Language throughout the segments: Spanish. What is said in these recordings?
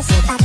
necesitas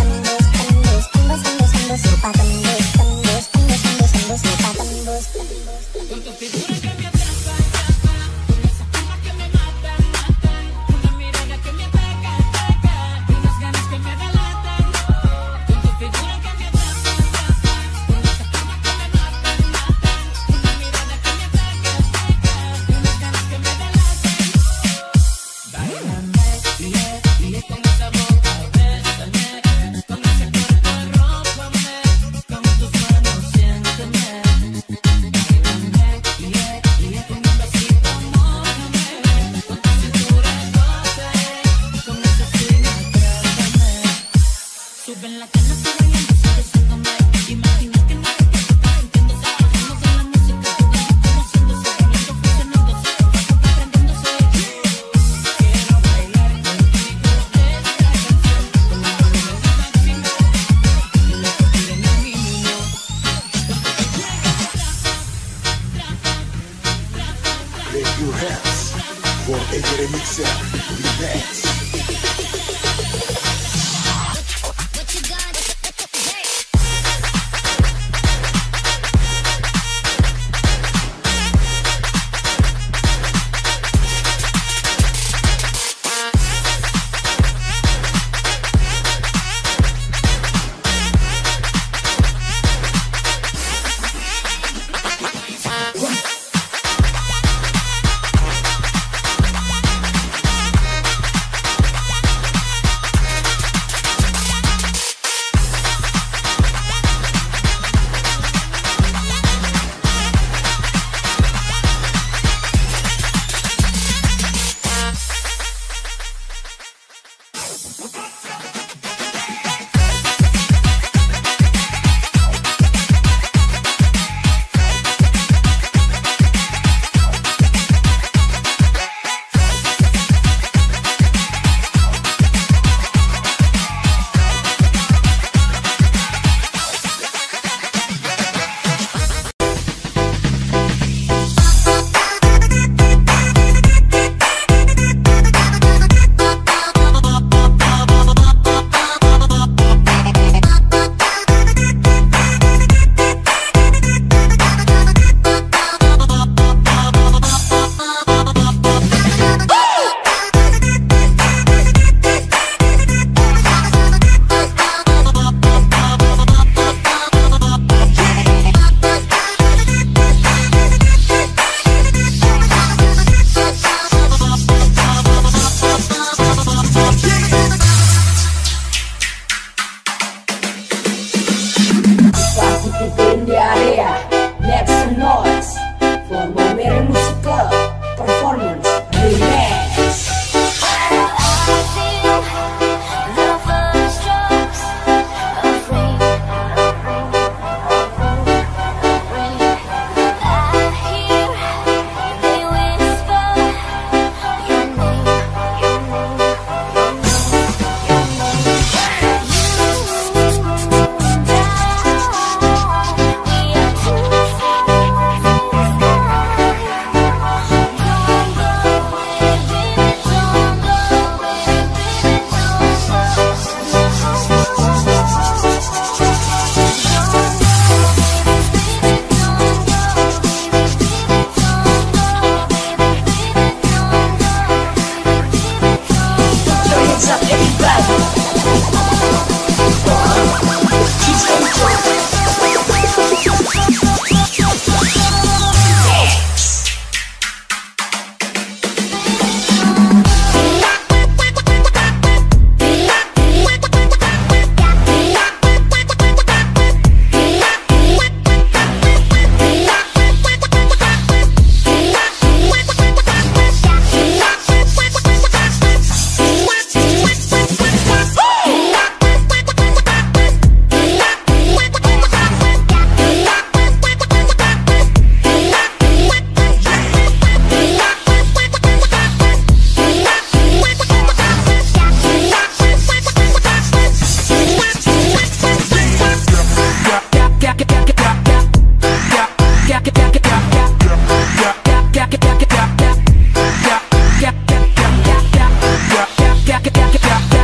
yeah.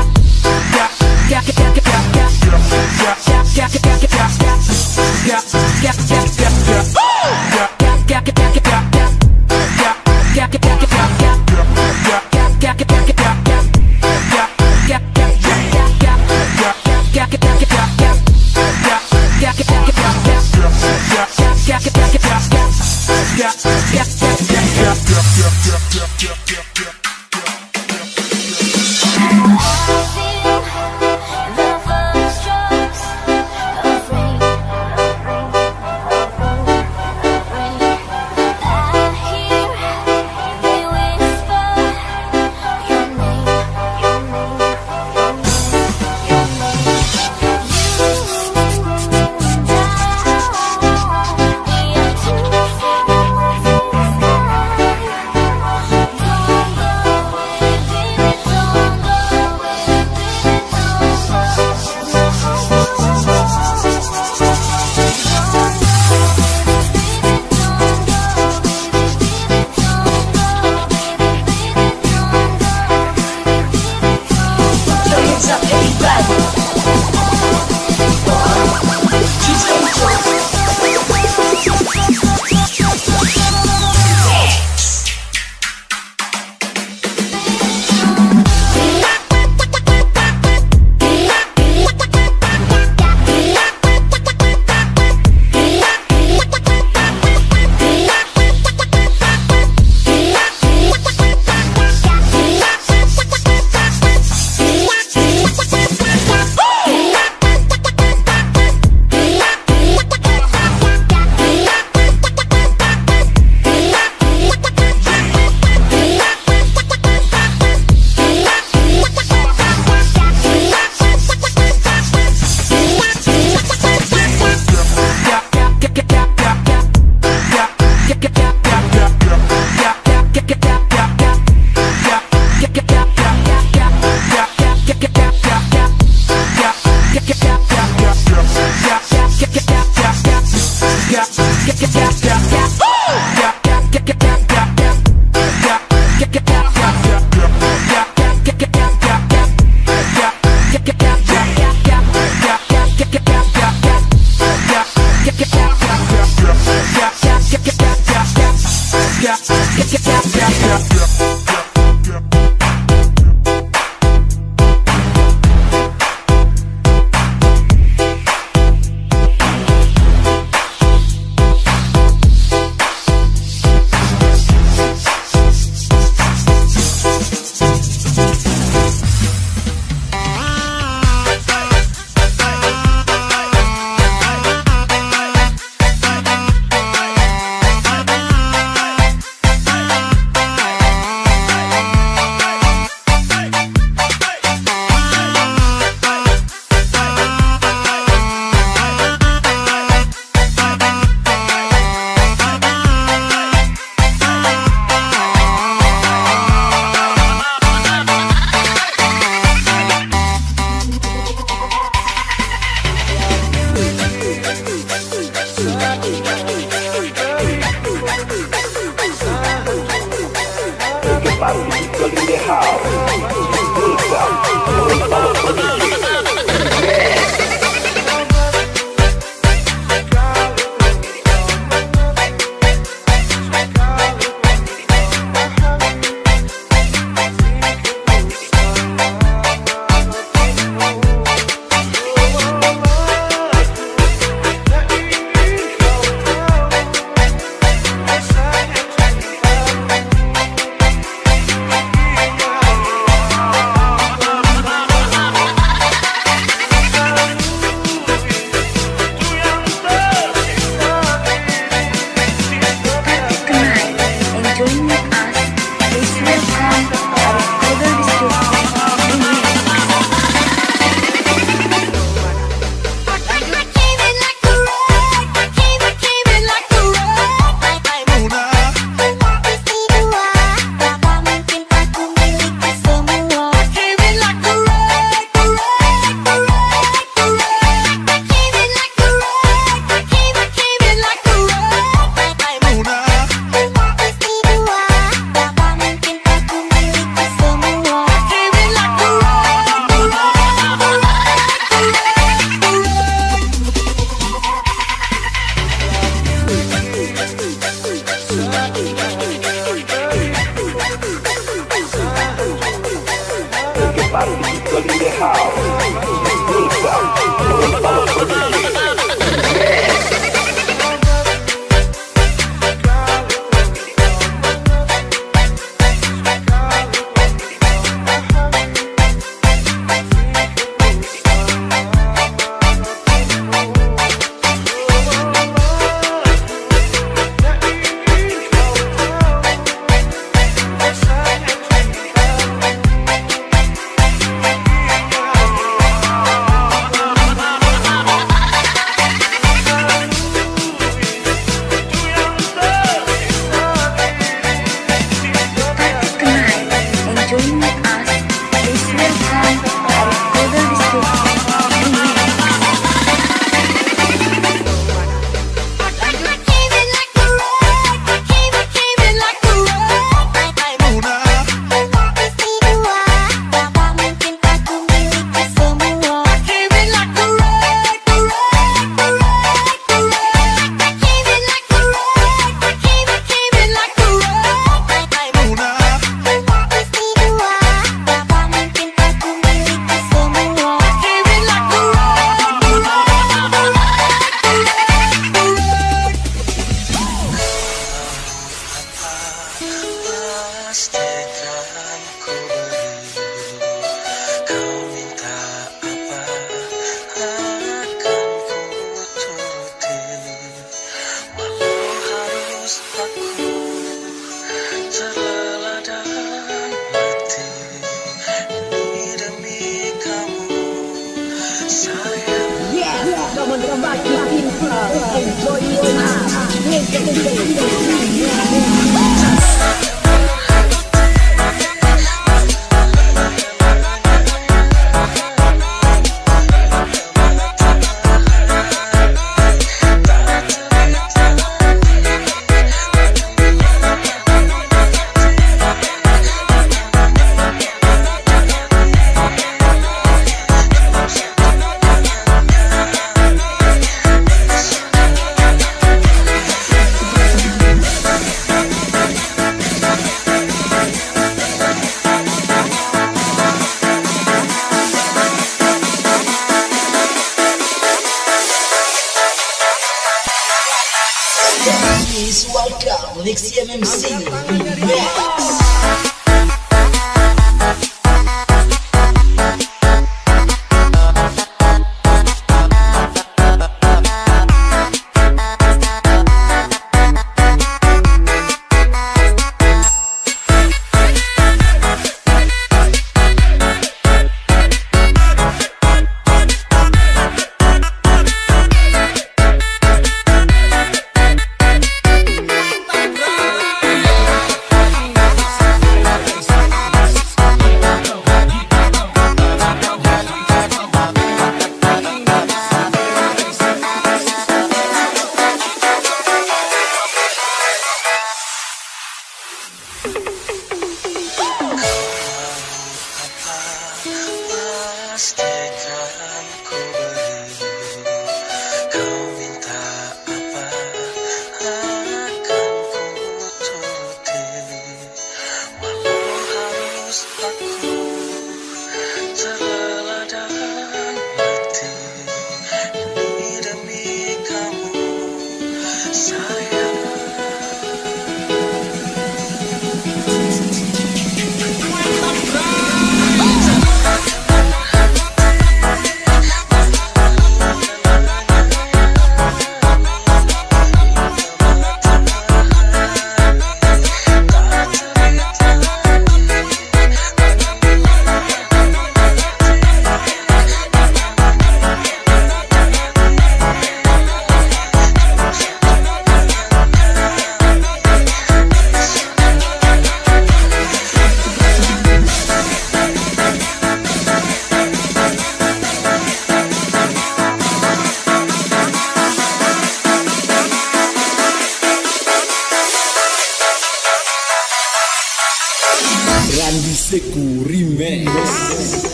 Randy Seku Remix.